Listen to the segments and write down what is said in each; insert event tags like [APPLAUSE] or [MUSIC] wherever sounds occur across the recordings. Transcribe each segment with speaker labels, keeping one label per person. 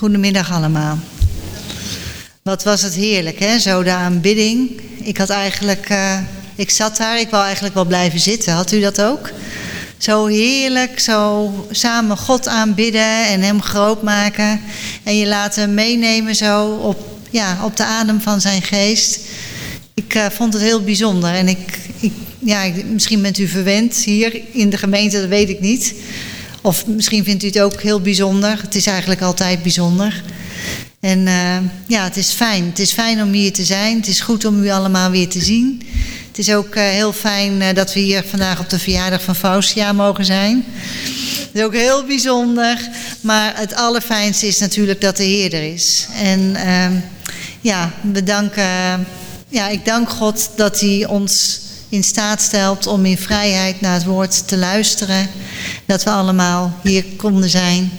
Speaker 1: Goedemiddag allemaal. Wat was het heerlijk, hè? Zo de aanbidding. Ik had eigenlijk, uh, ik zat daar, ik wou eigenlijk wel blijven zitten. Had u dat ook? Zo heerlijk, zo samen God aanbidden en Hem groot maken. En je laten meenemen zo op, ja, op de adem van zijn geest. Ik uh, vond het heel bijzonder. En ik, ik, ja, misschien bent u verwend hier in de gemeente, dat weet ik niet. Of misschien vindt u het ook heel bijzonder. Het is eigenlijk altijd bijzonder. En uh, ja, het is fijn. Het is fijn om hier te zijn. Het is goed om u allemaal weer te zien. Het is ook uh, heel fijn uh, dat we hier vandaag op de verjaardag van Faustia mogen zijn. Het is ook heel bijzonder. Maar het allerfijnste is natuurlijk dat de Heer er is. En ja, we danken... ja, ik dank God dat hij ons in staat stelt om in vrijheid naar het woord te luisteren. Dat we allemaal hier konden zijn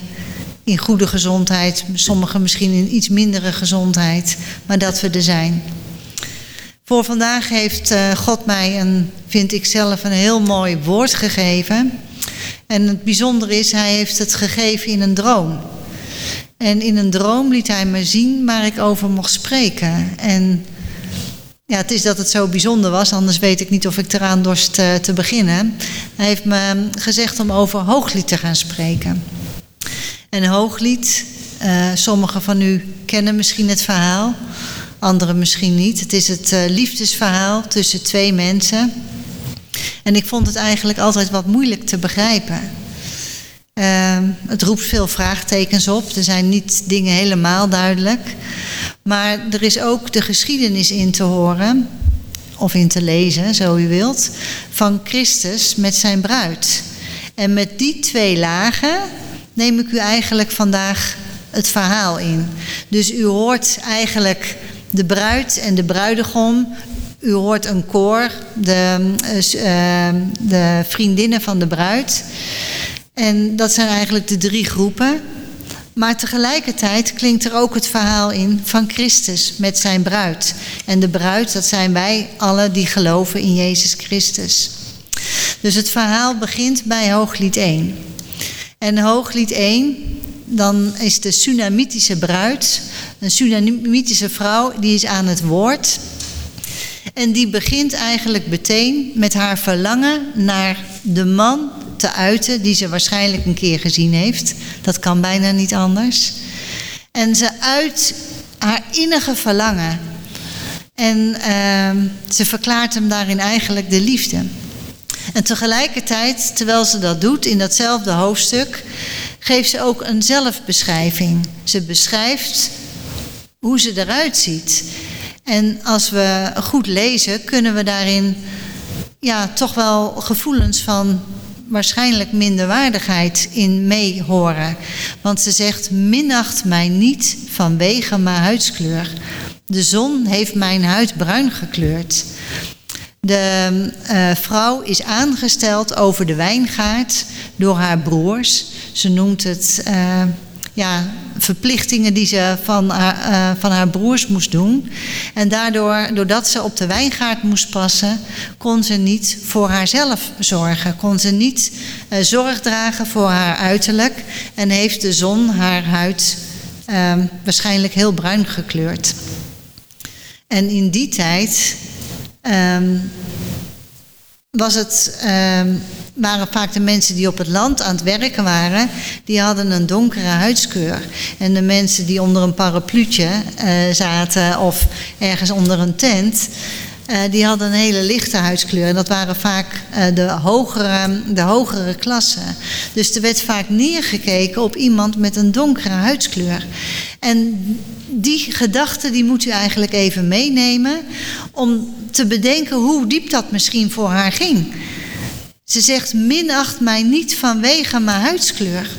Speaker 1: in goede gezondheid, sommigen misschien in iets mindere gezondheid, maar dat we er zijn. Voor vandaag heeft God mij een, vind ik zelf, een heel mooi woord gegeven. En het bijzondere is, hij heeft het gegeven in een droom. En in een droom liet hij me zien waar ik over mocht spreken. En ja, het is dat het zo bijzonder was, anders weet ik niet of ik eraan dorst te, te beginnen. Hij heeft me gezegd om over hooglied te gaan spreken. En hooglied, uh, sommigen van u kennen misschien het verhaal, anderen misschien niet. Het is het uh, liefdesverhaal tussen twee mensen. En ik vond het eigenlijk altijd wat moeilijk te begrijpen. Uh, het roept veel vraagtekens op. Er zijn niet dingen helemaal duidelijk. Maar er is ook de geschiedenis in te horen, of in te lezen, zo u wilt, van Christus met zijn bruid. En met die twee lagen neem ik u eigenlijk vandaag het verhaal in. Dus u hoort eigenlijk de bruid en de bruidegom. U hoort een koor, de, uh, de vriendinnen van de bruid. En dat zijn eigenlijk de drie groepen. Maar tegelijkertijd klinkt er ook het verhaal in van Christus met zijn bruid. En de bruid, dat zijn wij allen die geloven in Jezus Christus. Dus het verhaal begint bij Hooglied 1. En Hooglied 1, dan is de Sunamitische bruid, een Sunamitische vrouw, die is aan het woord. En die begint eigenlijk meteen met haar verlangen naar de man te uiten die ze waarschijnlijk een keer gezien heeft. Dat kan bijna niet anders. En ze uit haar innige verlangen. En uh, ze verklaart hem daarin eigenlijk de liefde. En tegelijkertijd, terwijl ze dat doet in datzelfde hoofdstuk, geeft ze ook een zelfbeschrijving. Ze beschrijft hoe ze eruit ziet. En als we goed lezen, kunnen we daarin ja, toch wel gevoelens van waarschijnlijk minderwaardigheid in meehoren. Want ze zegt: Minacht mij niet vanwege mijn huidskleur. De zon heeft mijn huid bruin gekleurd. De uh, vrouw is aangesteld over de wijngaard door haar broers. Ze noemt het uh, ja, verplichtingen die ze van haar, uh, van haar broers moest doen. En daardoor, doordat ze op de wijngaard moest passen, kon ze niet voor haarzelf zorgen. Kon ze niet uh, zorg dragen voor haar uiterlijk. En heeft de zon haar huid uh, waarschijnlijk heel bruin gekleurd. En in die tijd um, was het, um, waren vaak de mensen die op het land aan het werken waren, die hadden een donkere huidskleur. En de mensen die onder een parapluutje uh, zaten of ergens onder een tent, uh, die hadden een hele lichte huidskleur. En dat waren vaak uh, de, hogere, de hogere klassen. Dus er werd vaak neergekeken op iemand met een donkere huidskleur. En die gedachte die moet u eigenlijk even meenemen om te bedenken hoe diep dat misschien voor haar ging. Ze zegt: Minacht mij niet vanwege mijn huidskleur.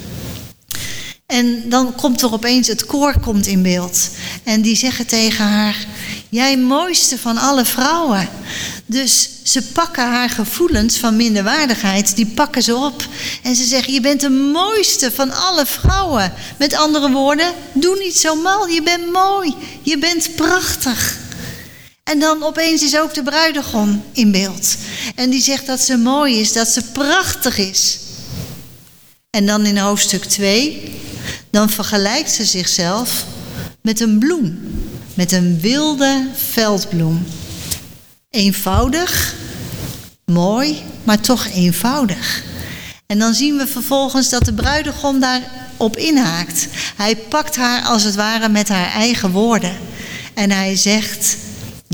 Speaker 1: En dan komt er opeens het koor komt in beeld. En die zeggen tegen haar: Jij mooiste van alle vrouwen. Dus ze pakken haar gevoelens van minderwaardigheid, die pakken ze op. En ze zeggen: Je bent de mooiste van alle vrouwen. Met andere woorden, doe niet zo mal. Je bent mooi. Je bent prachtig. En dan opeens is ook de bruidegom in beeld. En die zegt dat ze mooi is, dat ze prachtig is. En dan in hoofdstuk 2, dan vergelijkt ze zichzelf met een bloem, met een wilde veldbloem. Eenvoudig, mooi, maar toch eenvoudig. En dan zien we vervolgens dat de bruidegom daarop inhaakt. Hij pakt haar als het ware met haar eigen woorden. En hij zegt: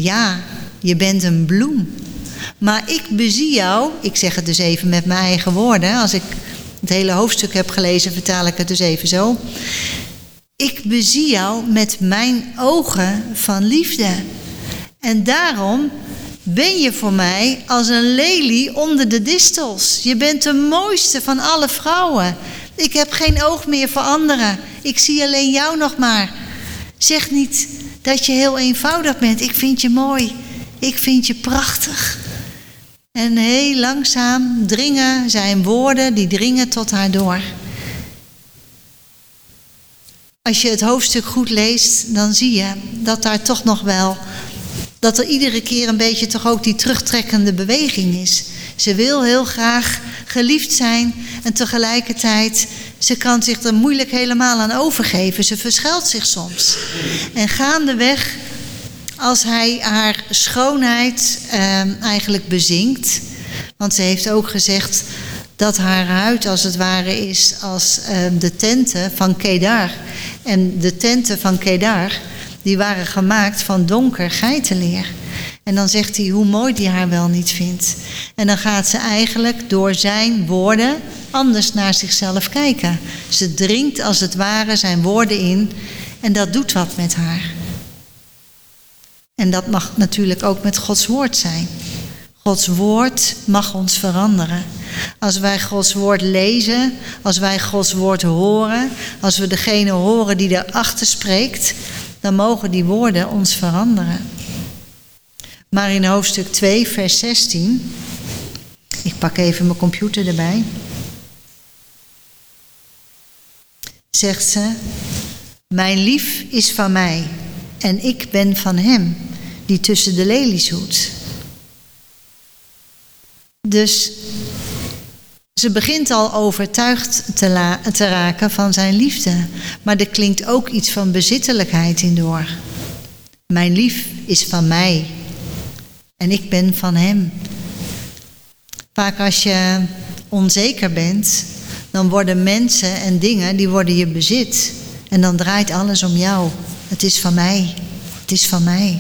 Speaker 1: Ja, je bent een bloem. Maar ik bezie jou, ik zeg het dus even met mijn eigen woorden. Als ik het hele hoofdstuk heb gelezen, vertaal ik het dus even zo. Ik bezie jou met mijn ogen van liefde. En daarom ben je voor mij als een lelie onder de distels. Je bent de mooiste van alle vrouwen. Ik heb geen oog meer voor anderen. Ik zie alleen jou nog maar. Zeg niet dat je heel eenvoudig bent. Ik vind je mooi. Ik vind je prachtig. En heel langzaam dringen zijn woorden, die dringen tot haar door. Als je het hoofdstuk goed leest, dan zie je dat daar toch nog wel, dat er iedere keer een beetje toch ook die terugtrekkende beweging is. Ze wil heel graag geliefd zijn en tegelijkertijd, ze kan zich er moeilijk helemaal aan overgeven. Ze verschuilt zich soms. En gaandeweg als hij haar schoonheid eh, eigenlijk bezinkt. Want ze heeft ook gezegd dat haar huid als het ware is als eh, de tenten van Kedar. En de tenten van Kedar, die waren gemaakt van donker geitenleer. En dan zegt hij hoe mooi die haar wel niet vindt. En dan gaat ze eigenlijk door zijn woorden anders naar zichzelf kijken. Ze dringt als het ware zijn woorden in en dat doet wat met haar. En dat mag natuurlijk ook met Gods woord zijn. Gods woord mag ons veranderen. Als wij Gods woord lezen, als wij Gods woord horen, als we degene horen die erachter spreekt, dan mogen die woorden ons veranderen. Maar in hoofdstuk 2, vers 16, ik pak even mijn computer erbij, zegt ze, mijn lief is van mij en ik ben van hem die tussen de lelies hoedt. Dus ze begint al overtuigd te, te, raken van zijn liefde. Maar er klinkt ook iets van bezittelijkheid in door. Mijn lief is van mij en ik ben van hem. Vaak als je onzeker bent, dan worden mensen en dingen, die worden je bezit. En dan draait alles om jou. Het is van mij. Het is van mij.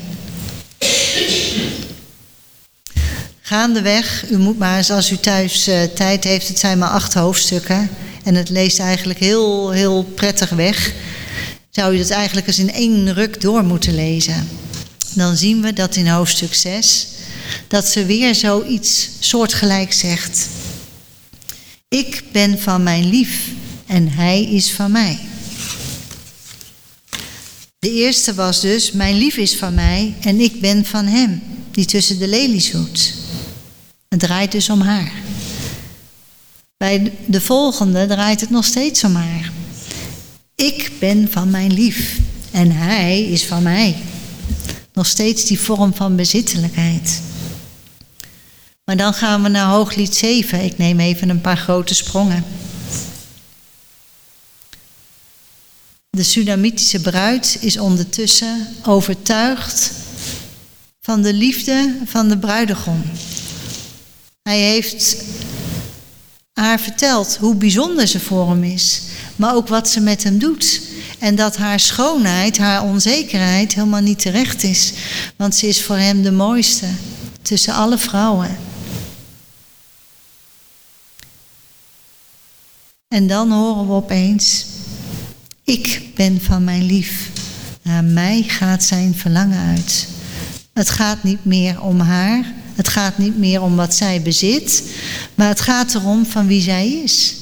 Speaker 1: Gaandeweg, u moet maar eens als u thuis uh, tijd heeft, het zijn maar acht hoofdstukken. En het leest eigenlijk heel, heel prettig weg. Zou u dat eigenlijk eens in één ruk door moeten lezen. Dan zien we dat in hoofdstuk 6, dat ze weer zoiets soortgelijk zegt. Ik ben van mijn lief en hij is van mij. De eerste was dus, mijn lief is van mij en ik ben van hem, die tussen de lelies hoedt. Het draait dus om haar. Bij de volgende draait het nog steeds om haar. Ik ben van mijn lief en hij is van mij. Nog steeds die vorm van bezittelijkheid. Maar dan gaan we naar Hooglied 7. Ik neem even een paar grote sprongen. De Sunamitische bruid is ondertussen overtuigd van de liefde van de bruidegom. Hij heeft haar verteld hoe bijzonder ze voor hem is, maar ook wat ze met hem doet. En dat haar schoonheid, haar onzekerheid helemaal niet terecht is, want ze is voor hem de mooiste tussen alle vrouwen. En dan horen we opeens, ik ben van mijn lief. Naar mij gaat zijn verlangen uit. Het gaat niet meer om haar, het gaat niet meer om wat zij bezit, maar het gaat erom van wie zij is.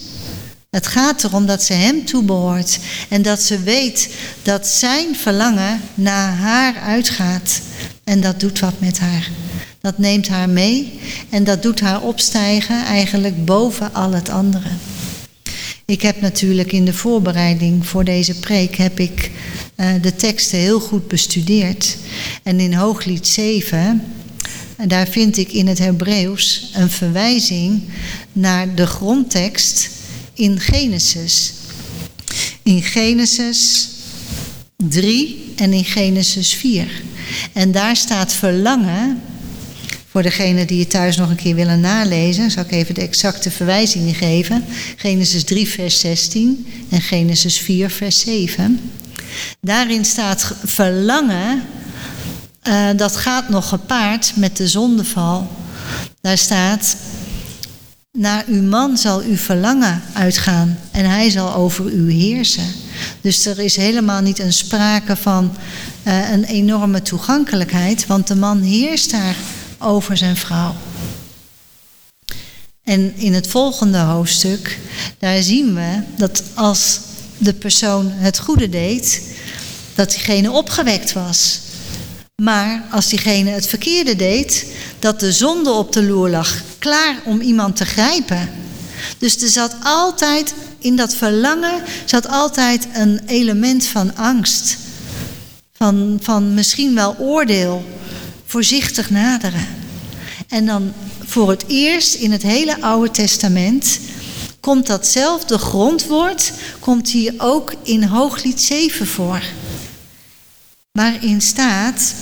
Speaker 1: Het gaat erom dat ze hem toebehoort en dat ze weet dat zijn verlangen naar haar uitgaat. En dat doet wat met haar. Dat neemt haar mee en dat doet haar opstijgen eigenlijk boven al het andere. Ik heb natuurlijk in de voorbereiding voor deze preek heb ik uh, de teksten heel goed bestudeerd. En in Hooglied 7 en daar vind ik in het Hebreeuws een verwijzing naar de grondtekst in Genesis. in Genesis 3 en in Genesis 4. En daar staat verlangen, voor degene die het thuis nog een keer willen nalezen, zal ik even de exacte verwijzingen geven. Genesis 3, vers 16 en Genesis 4, vers 7. Daarin staat verlangen, uh, dat gaat nog gepaard met de zondeval. Daar staat, naar uw man zal uw verlangen uitgaan en hij zal over u heersen. Dus er is helemaal niet een sprake van uh, een enorme toegankelijkheid, want de man heerst daar over zijn vrouw. En in het volgende hoofdstuk, daar zien we dat als de persoon het goede deed, dat diegene opgewekt was. Maar als diegene het verkeerde deed, dat de zonde op de loer lag, klaar om iemand te grijpen. Dus er zat altijd in dat verlangen zat altijd een element van angst. Van, van misschien wel oordeel, voorzichtig naderen. En dan voor het eerst in het hele Oude Testament komt datzelfde grondwoord, komt hier ook in Hooglied 7 voor. Waarin staat,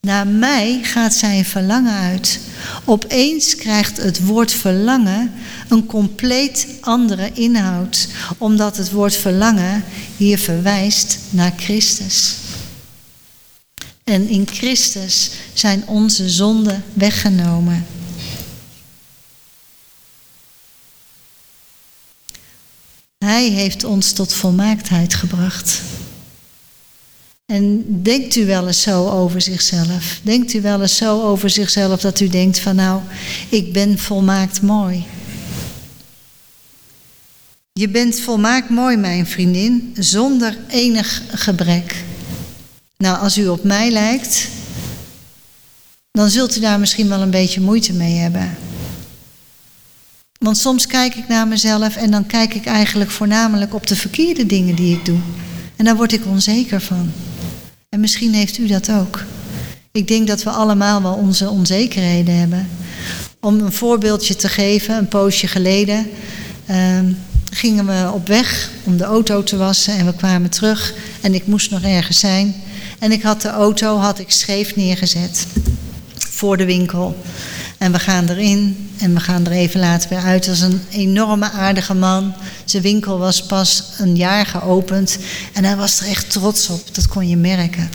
Speaker 1: naar mij gaat zijn verlangen uit. Opeens krijgt het woord verlangen een compleet andere inhoud, omdat het woord verlangen hier verwijst naar Christus. En in Christus zijn onze zonden weggenomen. Hij heeft ons tot volmaaktheid gebracht. En denkt u wel eens zo over zichzelf? Denkt u wel eens zo over zichzelf dat u denkt van nou, ik ben volmaakt mooi. Je bent volmaakt mooi, mijn vriendin, zonder enig gebrek. Nou, als u op mij lijkt, dan zult u daar misschien wel een beetje moeite mee hebben. Want soms kijk ik naar mezelf en dan kijk ik eigenlijk voornamelijk op de verkeerde dingen die ik doe. En daar word ik onzeker van. En misschien heeft u dat ook. Ik denk dat we allemaal wel onze onzekerheden hebben. Om een voorbeeldje te geven, een poosje geleden uh, gingen we op weg om de auto te wassen en we kwamen terug en ik moest nog ergens zijn. En ik had de auto had ik scheef neergezet voor de winkel. En we gaan erin en we gaan er even later weer uit. Het was een enorme aardige man. Zijn winkel was pas een jaar geopend. En hij was er echt trots op, dat kon je merken.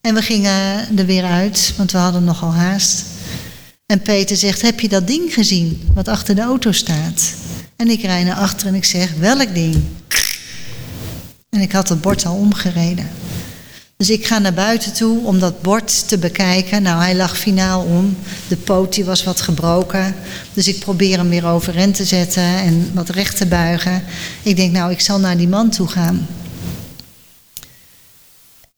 Speaker 1: En we gingen er weer uit, want we hadden nogal haast. En Peter zegt, heb je dat ding gezien wat achter de auto staat? En ik rijd naar achter en ik zeg, welk ding? En ik had het bord al omgereden. Dus ik ga naar buiten toe om dat bord te bekijken. Nou, hij lag finaal om. De poot die was wat gebroken. Dus ik probeer hem weer overeind te zetten en wat recht te buigen. Ik denk, nou, ik zal naar die man toe gaan.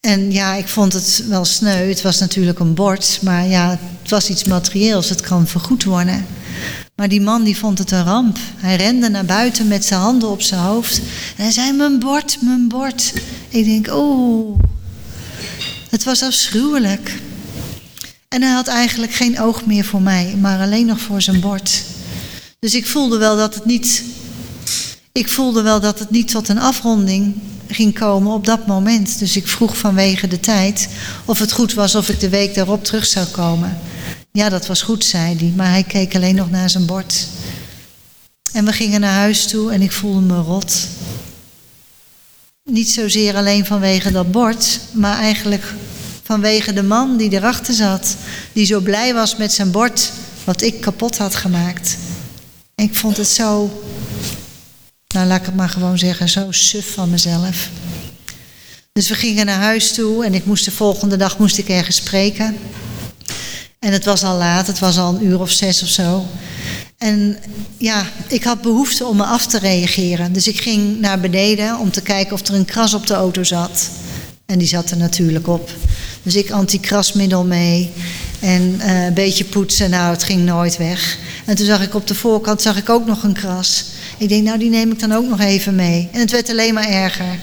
Speaker 1: En ja, ik vond het wel sneu. Het was natuurlijk een bord, maar ja, het was iets materieels. Het kan vergoed worden. Maar die man die vond het een ramp. Hij rende naar buiten met zijn handen op zijn hoofd. En hij zei, mijn bord, mijn bord. Ik denk, oh, het was afschuwelijk. En hij had eigenlijk geen oog meer voor mij, maar alleen nog voor zijn bord. Dus ik voelde wel dat het niet. Ik voelde wel dat het niet tot een afronding ging komen op dat moment. Dus ik vroeg vanwege de tijd of het goed was of ik de week daarop terug zou komen. Ja, dat was goed, zei hij, maar hij keek alleen nog naar zijn bord. En we gingen naar huis toe en ik voelde me rot. Niet zozeer alleen vanwege dat bord, maar eigenlijk vanwege de man die erachter zat. Die zo blij was met zijn bord, wat ik kapot had gemaakt. Ik vond het zo, nou laat ik het maar gewoon zeggen, zo suf van mezelf. Dus we gingen naar huis toe en ik moest de volgende dag moest ik ergens spreken. En het was al laat, het was al een uur of zes of zo. En ja, ik had behoefte om me af te reageren. Dus ik ging naar beneden om te kijken of er een kras op de auto zat. En die zat er natuurlijk op. Dus ik antikrasmiddel mee en uh, een beetje poetsen. Nou, het ging nooit weg. En toen zag ik op de voorkant zag ik ook nog een kras. Ik denk, nou, die neem ik dan ook nog even mee. En het werd alleen maar erger.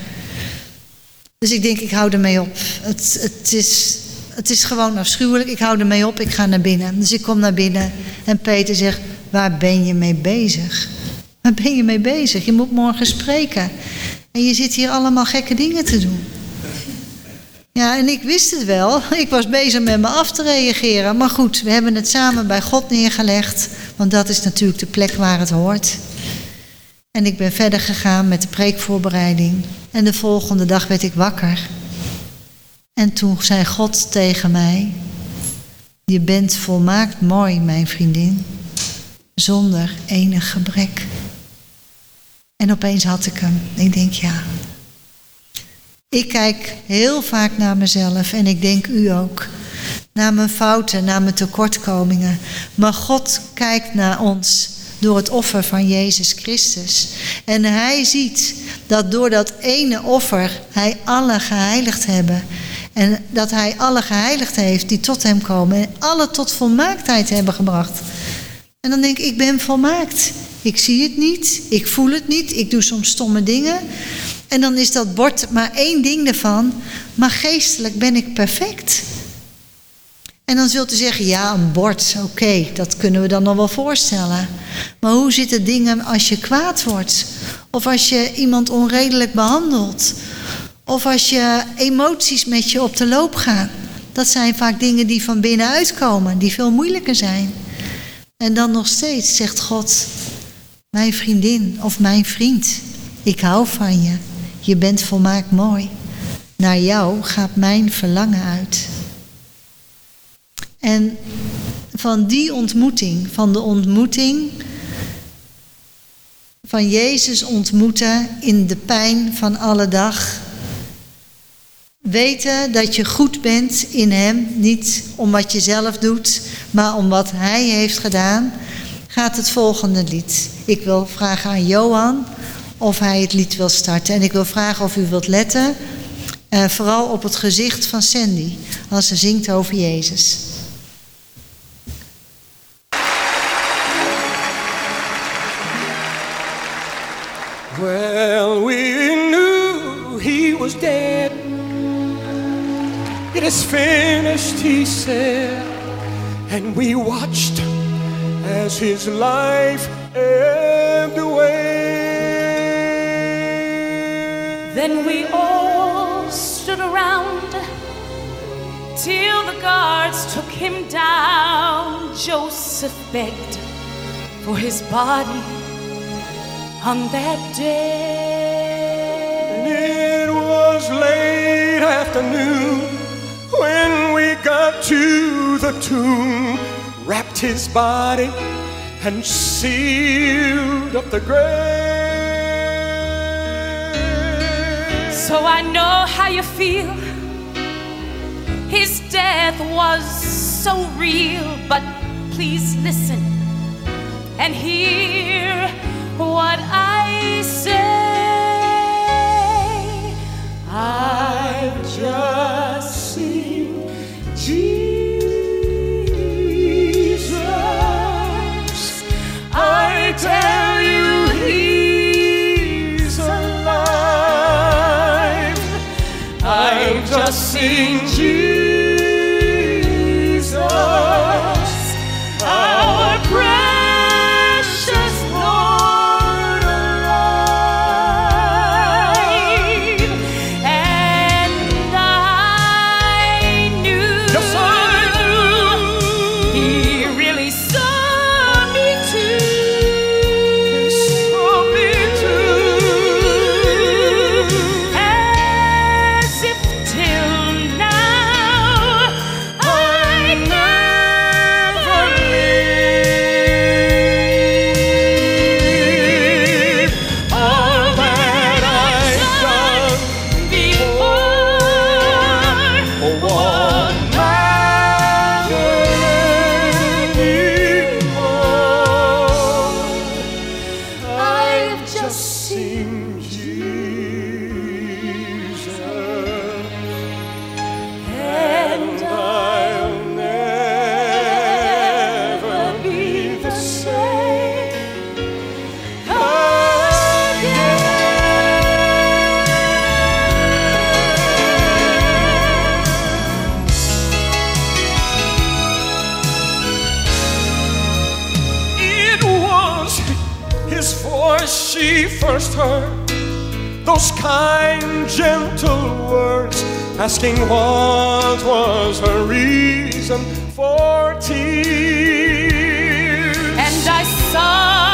Speaker 1: Dus ik denk, ik hou ermee op. Het, het, is, het is gewoon afschuwelijk. Ik hou ermee op, ik ga naar binnen. Dus ik kom naar binnen en Peter zegt, waar ben je mee bezig? Waar ben je mee bezig? Je moet morgen spreken. En je zit hier allemaal gekke dingen te doen. Ja, en ik wist het wel. [LAUGHS] Ik was bezig met me af te reageren. Maar goed, we hebben het samen bij God neergelegd. Want dat is natuurlijk de plek waar het hoort. En ik ben verder gegaan met de preekvoorbereiding. En de volgende dag werd ik wakker. En toen zei God tegen mij: Je bent volmaakt mooi, mijn vriendin, zonder enig gebrek. En opeens had ik hem. Ik denk ja. Ik kijk heel vaak naar mezelf en ik denk u ook. Naar mijn fouten, naar mijn tekortkomingen. Maar God kijkt naar ons door het offer van Jezus Christus. En hij ziet dat door dat ene offer hij alle geheiligd hebben. En dat hij alle geheiligd heeft die tot hem komen. En alle tot volmaaktheid hebben gebracht. En dan denk ik, ik ben volmaakt. Ik zie het niet, ik voel het niet, ik doe soms stomme dingen. En dan is dat bord maar één ding ervan. Maar geestelijk ben ik perfect. En dan zult u zeggen, ja, een bord, oké, dat kunnen we dan nog wel voorstellen. Maar hoe zitten dingen als je kwaad wordt? Of als je iemand onredelijk behandelt? Of als je emoties met je op de loop gaan? Dat zijn vaak dingen die van binnenuit komen, die veel moeilijker zijn. En dan nog steeds zegt God, mijn vriendin of mijn vriend, ik hou van je. Je bent volmaakt mooi. Naar jou gaat mijn verlangen uit. En van die ontmoeting, van de ontmoeting van Jezus ontmoeten in de pijn van alle dag. Weten dat je goed bent in Hem, niet om wat je zelf doet, maar om wat Hij heeft gedaan, gaat het volgende lied. Ik wil vragen aan Johan of hij het lied wil starten. En ik wil vragen of u wilt letten, uh, vooral op het gezicht van Sandy, als ze zingt over Jezus.
Speaker 2: Well, we knew he was dead. It is finished, he said. And we watched as his life ebbed away.
Speaker 3: Then we all stood around till the guards took him down. Joseph begged for his body on that day.
Speaker 2: And it was late afternoon when we got to the tomb, wrapped his body and sealed up the grave.
Speaker 3: So I know how you feel. His death was so real, but please listen and hear what I say.
Speaker 2: I've just seen Jesus. First heard,
Speaker 3: those kind, gentle words, asking what was her reason for tears.
Speaker 2: And I sobbed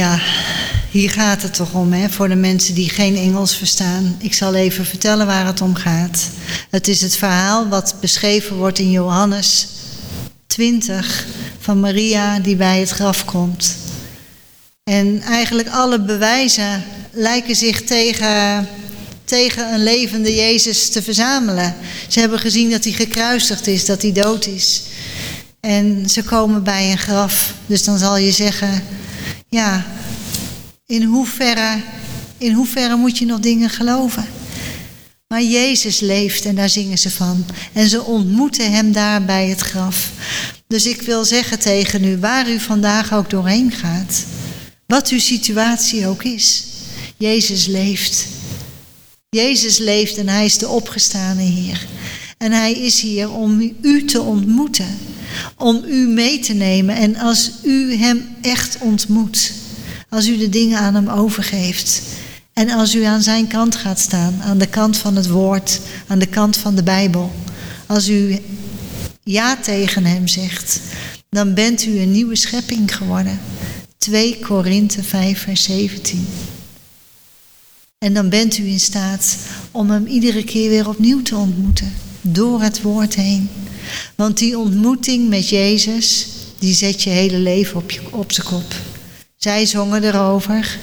Speaker 1: Ja, hier gaat het toch om, hè, voor de mensen die geen Engels verstaan. Ik zal even vertellen waar het om gaat. Het is het verhaal wat beschreven wordt in Johannes 20 van Maria die bij het graf komt. En eigenlijk alle bewijzen lijken zich tegen, tegen een levende Jezus te verzamelen. Ze hebben gezien dat hij gekruisigd is, dat hij dood is. En ze komen bij een graf. Dus dan zal je zeggen, ja, in hoeverre, in hoeverre moet je nog dingen geloven? Maar Jezus leeft en daar zingen ze van. En ze ontmoeten hem daar bij het graf. Dus ik wil zeggen tegen u, waar u vandaag ook doorheen gaat, wat uw situatie ook is, Jezus leeft. Jezus leeft en hij is de opgestane Heer. En hij is hier om u te ontmoeten, om u mee te nemen. En als u hem echt ontmoet, als u de dingen aan hem overgeeft, en als u aan zijn kant gaat staan, aan de kant van het woord, aan de kant van de Bijbel, als u ja tegen hem zegt, dan bent u een nieuwe schepping geworden. 2 Korinthe 5, vers 17. En dan bent u in staat om hem iedere keer weer opnieuw te ontmoeten, door het woord heen. Want die ontmoeting met Jezus, die zet je hele leven op, je, op zijn kop. Zij zongen erover,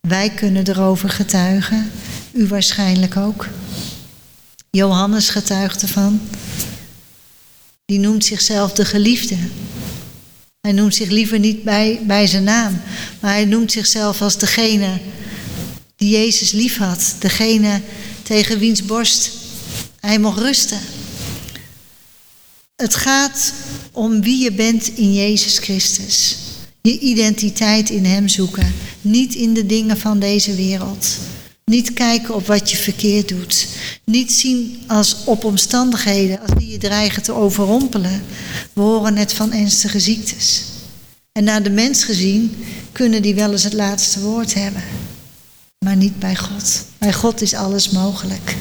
Speaker 1: wij kunnen erover getuigen, u waarschijnlijk ook. Johannes getuigt ervan. Die noemt zichzelf de geliefde. Hij noemt zich liever niet bij, bij zijn naam, maar hij noemt zichzelf als degene die Jezus lief had. Degene tegen wiens borst hij mocht rusten. Het gaat om wie je bent in Jezus Christus. Je identiteit in Hem zoeken. Niet in de dingen van deze wereld. Niet kijken op wat je verkeerd doet. Niet zien als op omstandigheden als die je dreigen te overrompelen. We horen net van ernstige ziektes. En naar de mens gezien kunnen die wel eens het laatste woord hebben. Maar niet bij God. Bij God is alles mogelijk.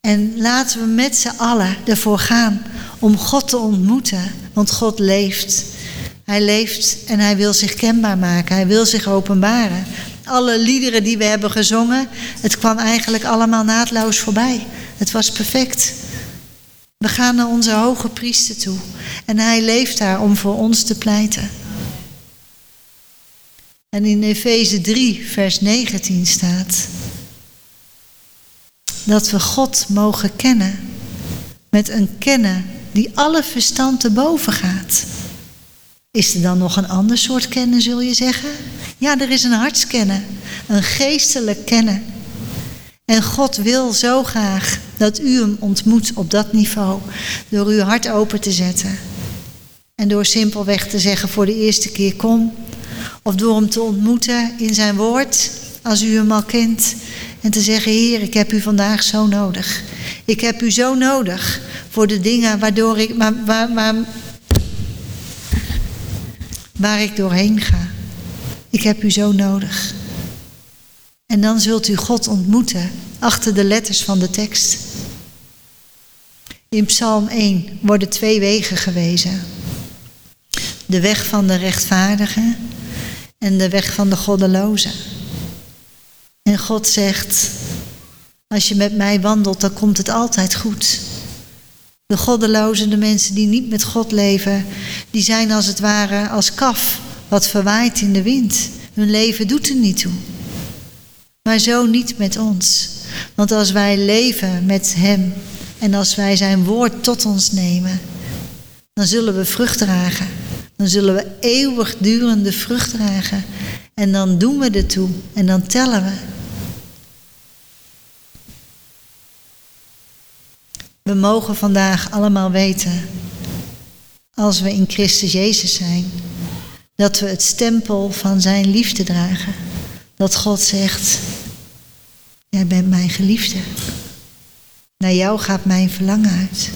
Speaker 1: En laten we met z'n allen ervoor gaan om God te ontmoeten. Want God leeft. Hij leeft en hij wil zich kenbaar maken. Hij wil zich openbaren. Alle liederen die we hebben gezongen, het kwam eigenlijk allemaal naadloos voorbij. Het was perfect. We gaan naar onze hoge priester toe. En hij leeft daar om voor ons te pleiten. En in Efeze 3, vers 19 staat dat we God mogen kennen met een kennen die alle verstand te boven gaat. Is er dan nog een ander soort kennen, zul je zeggen? Ja, er is een hartskennen, een geestelijk kennen. En God wil zo graag dat u hem ontmoet op dat niveau, door uw hart open te zetten. En door simpelweg te zeggen voor de eerste keer kom, of door hem te ontmoeten in zijn woord, als u hem al kent. En te zeggen, Heer, ik heb u vandaag zo nodig. Ik heb u zo nodig voor de dingen waardoor ik, waar, waar, waar, waar ik doorheen ga. Ik heb u zo nodig. En dan zult u God ontmoeten achter de letters van de tekst. In Psalm 1 worden twee wegen gewezen. De weg van de rechtvaardige en de weg van de goddeloze. God zegt, als je met mij wandelt, dan komt het altijd goed. De goddelozen, de mensen die niet met God leven, die zijn als het ware als kaf wat verwaait in de wind. Hun leven doet er niet toe. Maar zo niet met ons. Want als wij leven met Hem en als wij Zijn woord tot ons nemen, dan zullen we vrucht dragen. Dan zullen we eeuwigdurende vrucht dragen. En dan doen we er toe en dan tellen we. We mogen vandaag allemaal weten, als we in Christus Jezus zijn, dat we het stempel van Zijn liefde dragen. Dat God zegt, jij bent mijn geliefde. Naar jou gaat mijn verlangen uit.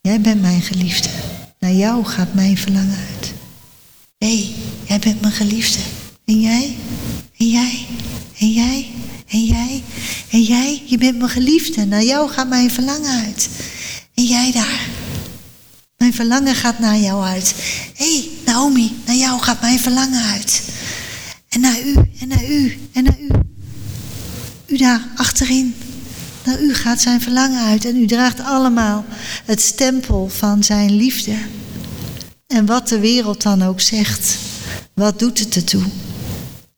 Speaker 1: Jij bent mijn geliefde. Naar jou gaat mijn verlangen uit. Hé, hey, jij bent mijn geliefde. En jij? En jij? En jij? En jij? En jij? Je bent mijn geliefde. Naar jou gaat mijn verlangen uit. En jij daar? Mijn verlangen gaat naar jou uit. Hé, hey, Naomi, naar jou gaat mijn verlangen uit. En naar u, en naar u, en naar u. U daar achterin. Naar u gaat zijn verlangen uit. En u draagt allemaal het stempel van zijn liefde. En wat de wereld dan ook zegt, wat doet het ertoe?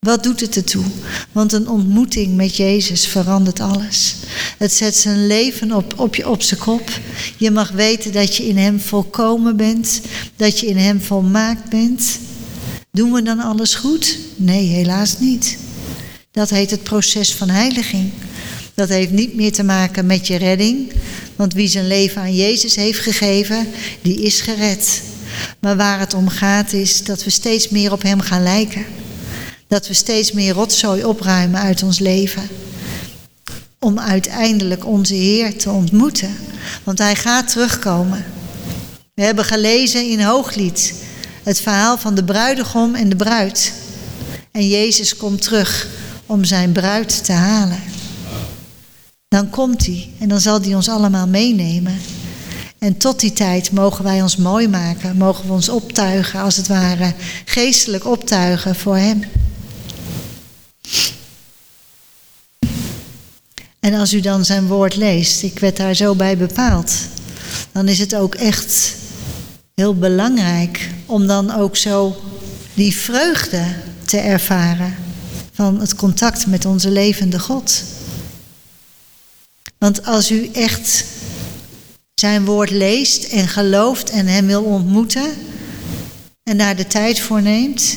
Speaker 1: Wat doet het ertoe? Want een ontmoeting met Jezus verandert alles. Het zet zijn leven op, op, je, op zijn kop. Je mag weten dat je in Hem volkomen bent, dat je in Hem volmaakt bent. Doen we dan alles goed? Nee, helaas niet. Dat heet het proces van heiliging. Dat heeft niet meer te maken met je redding, want wie zijn leven aan Jezus heeft gegeven, die is gered. Maar waar het om gaat is dat we steeds meer op Hem gaan lijken. Dat we steeds meer rotzooi opruimen uit ons leven. Om uiteindelijk onze Heer te ontmoeten. Want Hij gaat terugkomen. We hebben gelezen in Hooglied het verhaal van de bruidegom en de bruid. En Jezus komt terug om zijn bruid te halen. Dan komt hij en dan zal hij ons allemaal meenemen. En tot die tijd mogen wij ons mooi maken, mogen we ons optuigen, als het ware, geestelijk optuigen voor Hem. En als u dan zijn woord leest, ik werd daar zo bij bepaald, dan is het ook echt heel belangrijk om dan ook zo die vreugde te ervaren van het contact met onze levende God. Want als u echt zijn woord leest en gelooft en hem wil ontmoeten en daar de tijd voor neemt,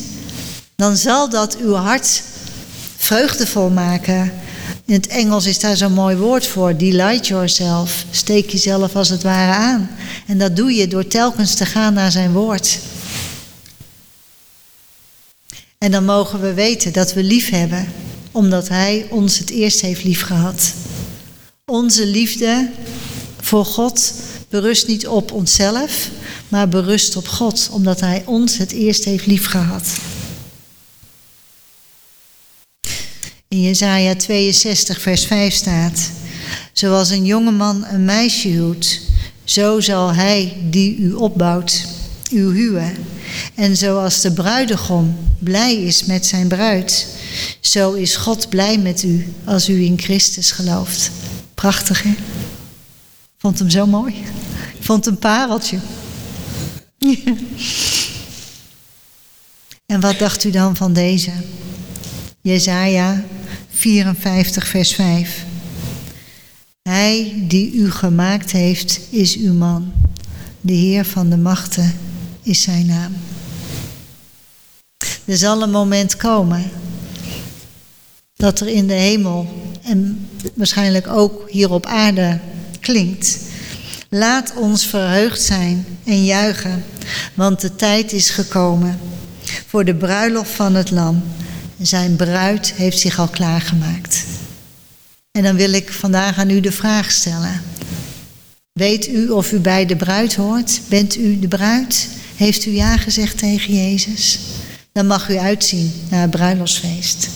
Speaker 1: dan zal dat uw hart vreugdevol maken. In het Engels is daar zo'n mooi woord voor, delight yourself. Steek jezelf als het ware aan. En dat doe je door telkens te gaan naar zijn woord. En dan mogen we weten dat we lief hebben omdat Hij ons het eerst heeft liefgehad. Onze liefde voor God berust niet op onszelf, maar berust op God, omdat Hij ons het eerst heeft liefgehad. In Jesaja 62, vers 5 staat: Zoals een jongeman een meisje huwt, zo zal hij die u opbouwt, u huwen. En zoals de bruidegom blij is met zijn bruid, zo is God blij met u als u in Christus gelooft. Prachtig, hè? Vond hem zo mooi. Vond een pareltje. [LAUGHS] En wat dacht u dan van deze? Jezaja 54, vers 5. Hij die u gemaakt heeft, is uw man. De Heer van de machten is zijn naam. Er zal een moment komen dat er in de hemel en waarschijnlijk ook hier op aarde klinkt. Laat ons verheugd zijn en juichen, want de tijd is gekomen voor de bruiloft van het lam. Zijn bruid heeft zich al klaargemaakt. En dan wil ik vandaag aan u de vraag stellen. Weet u of u bij de bruid hoort? Bent u de bruid? Heeft u ja gezegd tegen Jezus? Dan mag u uitzien naar het bruiloftsfeest.